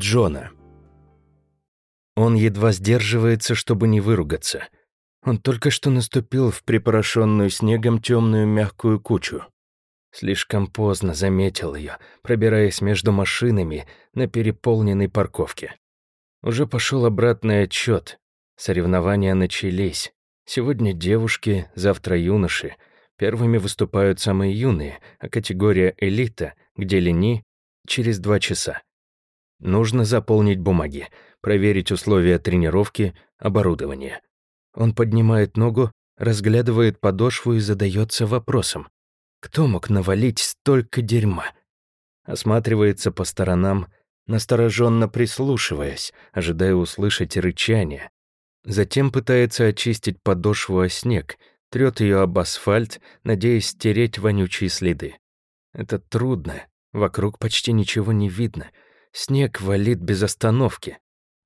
Джона. Он едва сдерживается, чтобы не выругаться. Он только что наступил в припорошенную снегом темную мягкую кучу. Слишком поздно заметил ее, пробираясь между машинами на переполненной парковке. Уже пошел обратный отчет. Соревнования начались. Сегодня девушки, завтра юноши. Первыми выступают самые юные, а категория «элита», где лени, через два часа. Нужно заполнить бумаги, проверить условия тренировки, оборудование. Он поднимает ногу, разглядывает подошву и задается вопросом. Кто мог навалить столько дерьма? Осматривается по сторонам, настороженно прислушиваясь, ожидая услышать рычание. Затем пытается очистить подошву о снег, трёт ее об асфальт, надеясь стереть вонючие следы. Это трудно, вокруг почти ничего не видно. Снег валит без остановки.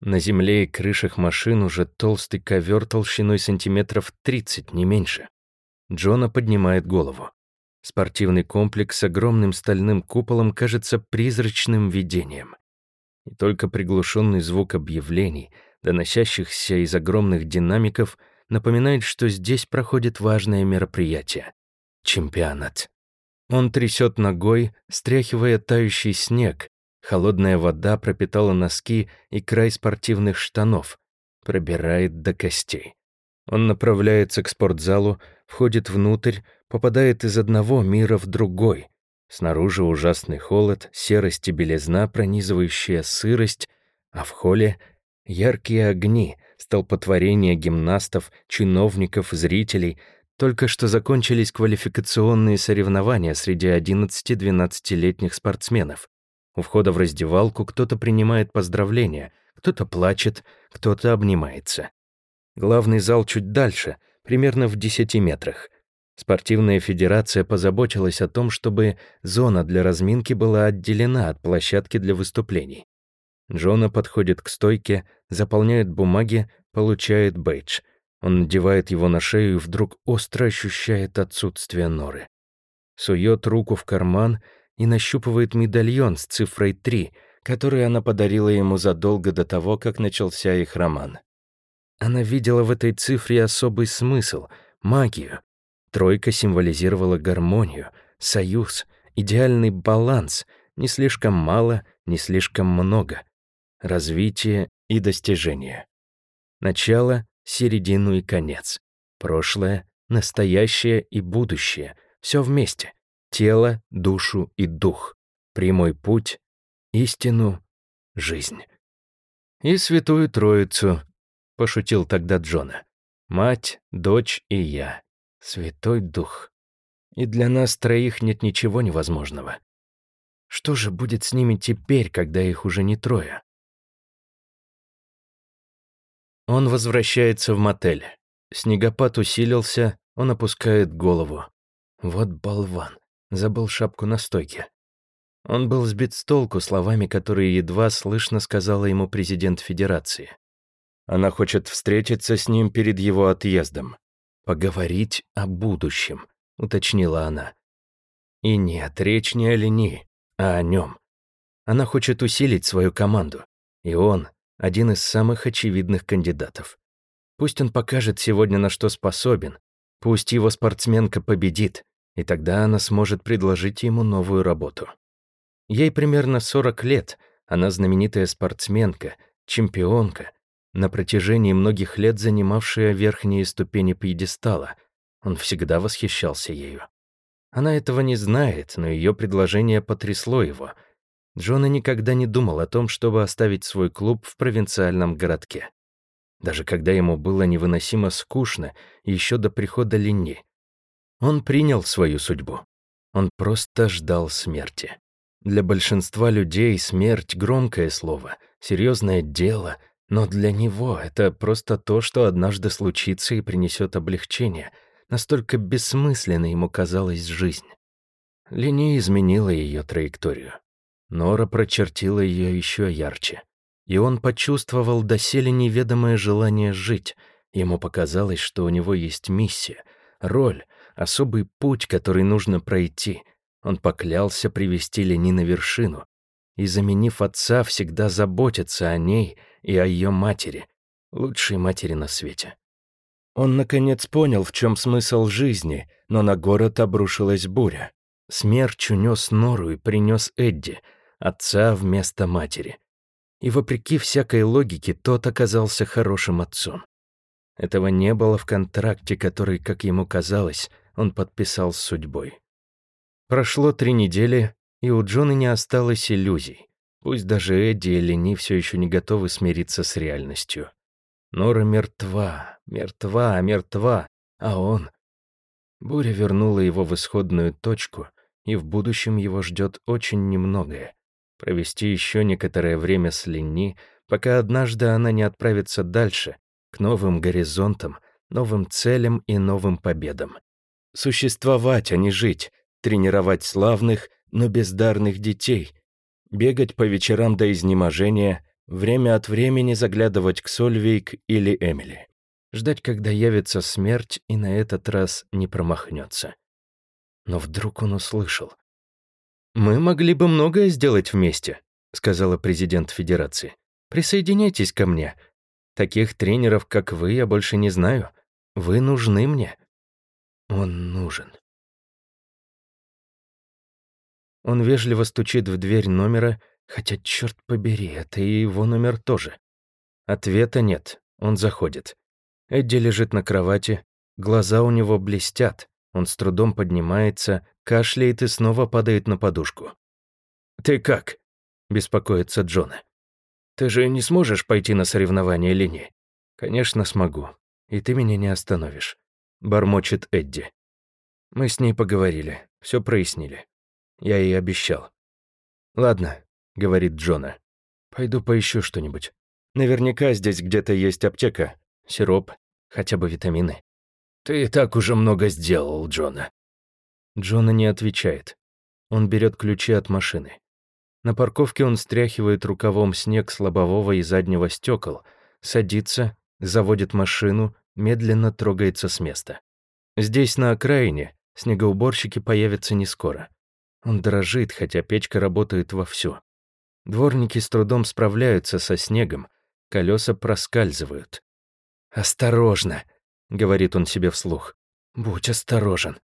На земле и крышах машин уже толстый ковер толщиной сантиметров 30, не меньше. Джона поднимает голову. Спортивный комплекс с огромным стальным куполом кажется призрачным видением. И только приглушенный звук объявлений, доносящихся из огромных динамиков, напоминает, что здесь проходит важное мероприятие — чемпионат. Он трясет ногой, стряхивая тающий снег. Холодная вода пропитала носки и край спортивных штанов, пробирает до костей. Он направляется к спортзалу, входит внутрь, попадает из одного мира в другой. Снаружи ужасный холод, серость и белизна, пронизывающая сырость, а в холле — яркие огни, столпотворение гимнастов, чиновников, зрителей. Только что закончились квалификационные соревнования среди 11-12-летних спортсменов. У входа в раздевалку кто-то принимает поздравления, кто-то плачет, кто-то обнимается. Главный зал чуть дальше, примерно в 10 метрах. Спортивная федерация позаботилась о том, чтобы зона для разминки была отделена от площадки для выступлений. Джона подходит к стойке, заполняет бумаги, получает бейдж. Он надевает его на шею и вдруг остро ощущает отсутствие норы. Сует руку в карман и нащупывает медальон с цифрой 3, который она подарила ему задолго до того, как начался их роман. Она видела в этой цифре особый смысл, магию, Тройка символизировала гармонию, союз, идеальный баланс, не слишком мало, не слишком много, развитие и достижение. Начало, середину и конец. Прошлое, настоящее и будущее. Все вместе. Тело, душу и дух. Прямой путь, истину, жизнь. И святую троицу, пошутил тогда Джона. Мать, дочь и я. Святой Дух. И для нас троих нет ничего невозможного. Что же будет с ними теперь, когда их уже не трое? Он возвращается в мотель. Снегопад усилился, он опускает голову. Вот болван, забыл шапку на стойке. Он был сбит с толку словами, которые едва слышно сказала ему президент Федерации. Она хочет встретиться с ним перед его отъездом. «Поговорить о будущем», — уточнила она. И нет, речь не о Лени, а о нем. Она хочет усилить свою команду, и он — один из самых очевидных кандидатов. Пусть он покажет сегодня, на что способен, пусть его спортсменка победит, и тогда она сможет предложить ему новую работу. Ей примерно 40 лет, она знаменитая спортсменка, чемпионка, на протяжении многих лет занимавшая верхние ступени пьедестала. Он всегда восхищался ею. Она этого не знает, но ее предложение потрясло его. Джона никогда не думал о том, чтобы оставить свой клуб в провинциальном городке. Даже когда ему было невыносимо скучно, еще до прихода Линни. Он принял свою судьбу. Он просто ждал смерти. Для большинства людей смерть — громкое слово, серьезное дело — но для него это просто то, что однажды случится и принесет облегчение. Настолько бессмысленной ему казалась жизнь. Линия изменила ее траекторию. Нора прочертила ее еще ярче. И он почувствовал доселе неведомое желание жить. Ему показалось, что у него есть миссия, роль, особый путь, который нужно пройти. Он поклялся привести Лени на вершину. и, заменив отца, всегда заботится о ней и о ее матери, лучшей матери на свете. Он, наконец, понял, в чем смысл жизни, но на город обрушилась буря. Смерч унес Нору и принес Эдди, отца вместо матери. И вопреки всякой логике, тот оказался хорошим отцом. Этого не было в контракте, который, как ему казалось, он подписал с судьбой. Прошло три недели, и у Джона не осталось иллюзий. Пусть даже Эдди и Лени все еще не готовы смириться с реальностью. Нора мертва, мертва, мертва, а он... Буря вернула его в исходную точку, и в будущем его ждет очень немногое. Провести еще некоторое время с Лени, пока однажды она не отправится дальше, к новым горизонтам, новым целям и новым победам. Существовать, а не жить, тренировать славных, но бездарных детей, бегать по вечерам до изнеможения, время от времени заглядывать к Сольвейк или Эмили. Ждать, когда явится смерть, и на этот раз не промахнется. Но вдруг он услышал. «Мы могли бы многое сделать вместе», — сказала президент Федерации. «Присоединяйтесь ко мне. Таких тренеров, как вы, я больше не знаю. Вы нужны мне». Он нужен. Он вежливо стучит в дверь номера, хотя, черт побери, это и его номер тоже. Ответа нет, он заходит. Эдди лежит на кровати, глаза у него блестят, он с трудом поднимается, кашляет и снова падает на подушку. «Ты как?» – беспокоится Джона. «Ты же не сможешь пойти на соревнования линии?» «Конечно смогу, и ты меня не остановишь», – бормочет Эдди. Мы с ней поговорили, все прояснили. Я ей обещал. «Ладно», — говорит Джона. «Пойду поищу что-нибудь. Наверняка здесь где-то есть аптека, сироп, хотя бы витамины». «Ты и так уже много сделал, Джона». Джона не отвечает. Он берет ключи от машины. На парковке он стряхивает рукавом снег с лобового и заднего стекол, садится, заводит машину, медленно трогается с места. Здесь, на окраине, снегоуборщики появятся не скоро. Он дрожит, хотя печка работает вовсю. Дворники с трудом справляются со снегом, колеса проскальзывают. «Осторожно!» — говорит он себе вслух. «Будь осторожен.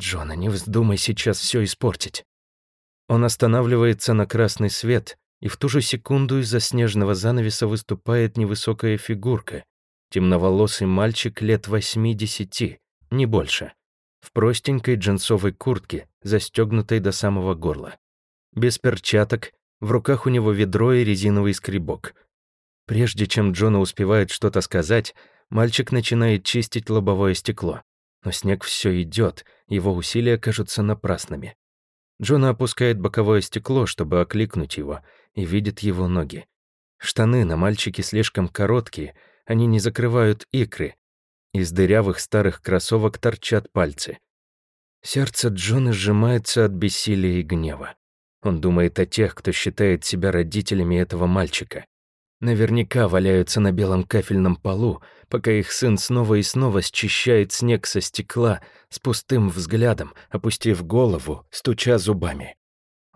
Джона, не вздумай сейчас все испортить». Он останавливается на красный свет, и в ту же секунду из-за снежного занавеса выступает невысокая фигурка, темноволосый мальчик лет восьми-десяти, не больше в простенькой джинсовой куртке, застегнутой до самого горла. Без перчаток, в руках у него ведро и резиновый скребок. Прежде чем Джона успевает что-то сказать, мальчик начинает чистить лобовое стекло. Но снег все идет, его усилия кажутся напрасными. Джона опускает боковое стекло, чтобы окликнуть его, и видит его ноги. Штаны на мальчике слишком короткие, они не закрывают икры, из дырявых старых кроссовок торчат пальцы. Сердце Джона сжимается от бессилия и гнева. Он думает о тех, кто считает себя родителями этого мальчика. Наверняка валяются на белом кафельном полу, пока их сын снова и снова счищает снег со стекла с пустым взглядом, опустив голову, стуча зубами.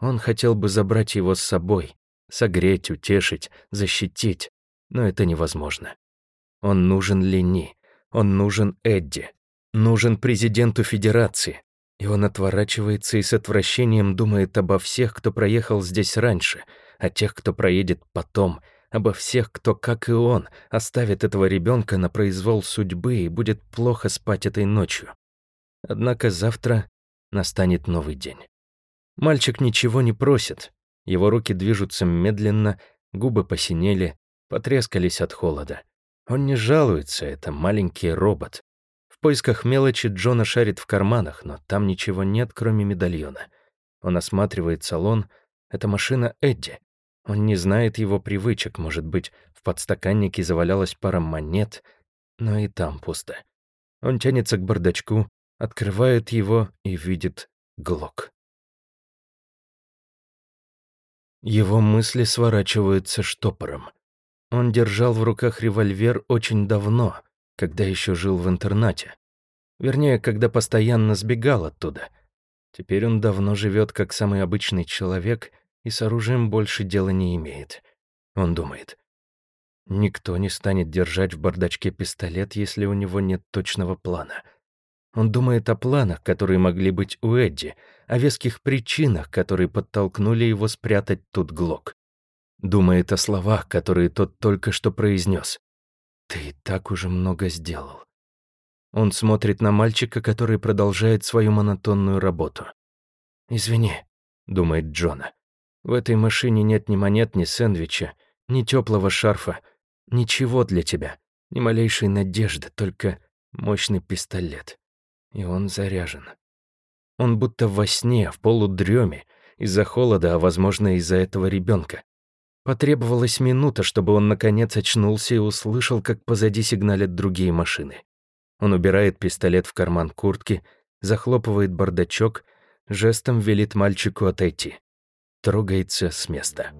Он хотел бы забрать его с собой, согреть, утешить, защитить, но это невозможно. Он нужен Лени, он нужен Эдди, нужен президенту Федерации. И он отворачивается и с отвращением думает обо всех, кто проехал здесь раньше, о тех, кто проедет потом, обо всех, кто, как и он, оставит этого ребенка на произвол судьбы и будет плохо спать этой ночью. Однако завтра настанет новый день. Мальчик ничего не просит. Его руки движутся медленно, губы посинели, потрескались от холода. Он не жалуется, это маленький робот. В поисках мелочи Джона шарит в карманах, но там ничего нет, кроме медальона. Он осматривает салон. Это машина Эдди. Он не знает его привычек, может быть, в подстаканнике завалялась пара монет, но и там пусто. Он тянется к бардачку, открывает его и видит глок. Его мысли сворачиваются штопором. Он держал в руках револьвер очень давно, когда еще жил в интернате. Вернее, когда постоянно сбегал оттуда. Теперь он давно живет как самый обычный человек и с оружием больше дела не имеет. Он думает. Никто не станет держать в бардачке пистолет, если у него нет точного плана. Он думает о планах, которые могли быть у Эдди, о веских причинах, которые подтолкнули его спрятать тут глок. Думает о словах, которые тот только что произнес. «Ты так уже много сделал». Он смотрит на мальчика, который продолжает свою монотонную работу. «Извини», — думает Джона. «В этой машине нет ни монет, ни сэндвича, ни теплого шарфа, ничего для тебя, ни малейшей надежды, только мощный пистолет. И он заряжен. Он будто во сне, в полудреме, из-за холода, а возможно, из-за этого ребенка. Потребовалась минута, чтобы он наконец очнулся и услышал, как позади сигналят другие машины. Он убирает пистолет в карман куртки, захлопывает бардачок, жестом велит мальчику отойти. Трогается с места.